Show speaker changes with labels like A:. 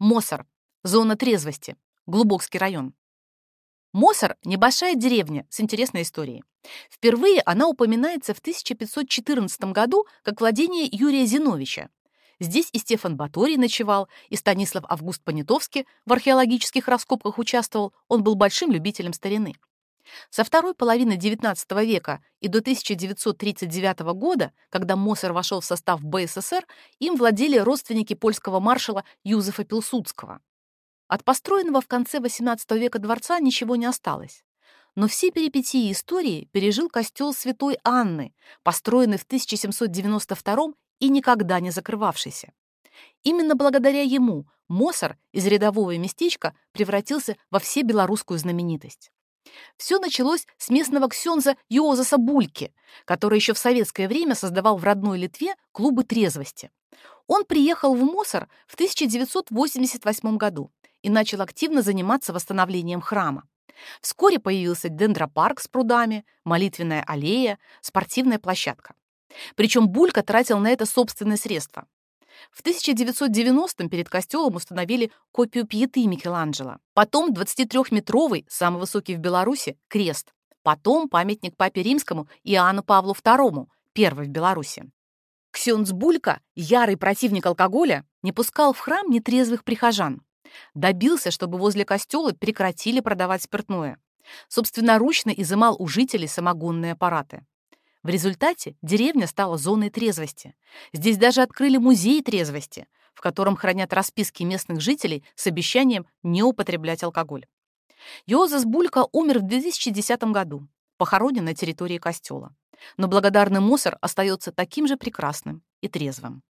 A: Мосор. Зона трезвости. Глубокский район. Мосор – небольшая деревня с интересной историей. Впервые она упоминается в 1514 году как владение Юрия Зиновича. Здесь и Стефан Баторий ночевал, и Станислав Август Понятовский в археологических раскопках участвовал, он был большим любителем старины. Со второй половины XIX века и до 1939 года, когда Мосор вошел в состав БССР, им владели родственники польского маршала Юзефа Пилсудского. От построенного в конце XVIII века дворца ничего не осталось. Но все перипетии истории пережил костел Святой Анны, построенный в 1792 и никогда не закрывавшийся. Именно благодаря ему Мосор из рядового местечка превратился во всебелорусскую знаменитость. Все началось с местного ксенза Йозаса Бульки, который еще в советское время создавал в родной Литве клубы трезвости. Он приехал в Мосор в 1988 году и начал активно заниматься восстановлением храма. Вскоре появился дендропарк с прудами, молитвенная аллея, спортивная площадка. Причем Булька тратил на это собственные средства. В 1990-м перед костелом установили копию пьеты Микеланджело. Потом 23-метровый, самый высокий в Беларуси, крест. Потом памятник папе римскому Иоанну Павлу II, первый в Беларуси. Ксенц Булька, ярый противник алкоголя, не пускал в храм нетрезвых прихожан. Добился, чтобы возле костела прекратили продавать спиртное. Собственноручно изымал у жителей самогонные аппараты. В результате деревня стала зоной трезвости. Здесь даже открыли музей трезвости, в котором хранят расписки местных жителей с обещанием не употреблять алкоголь. Йозас Булька умер в 2010 году, похоронен на территории костела. Но благодарный мусор остается таким же прекрасным и трезвым.